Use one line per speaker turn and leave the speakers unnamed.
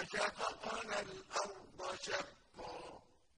وَشَقَقْنَا الْأَرْضَ شَقًّا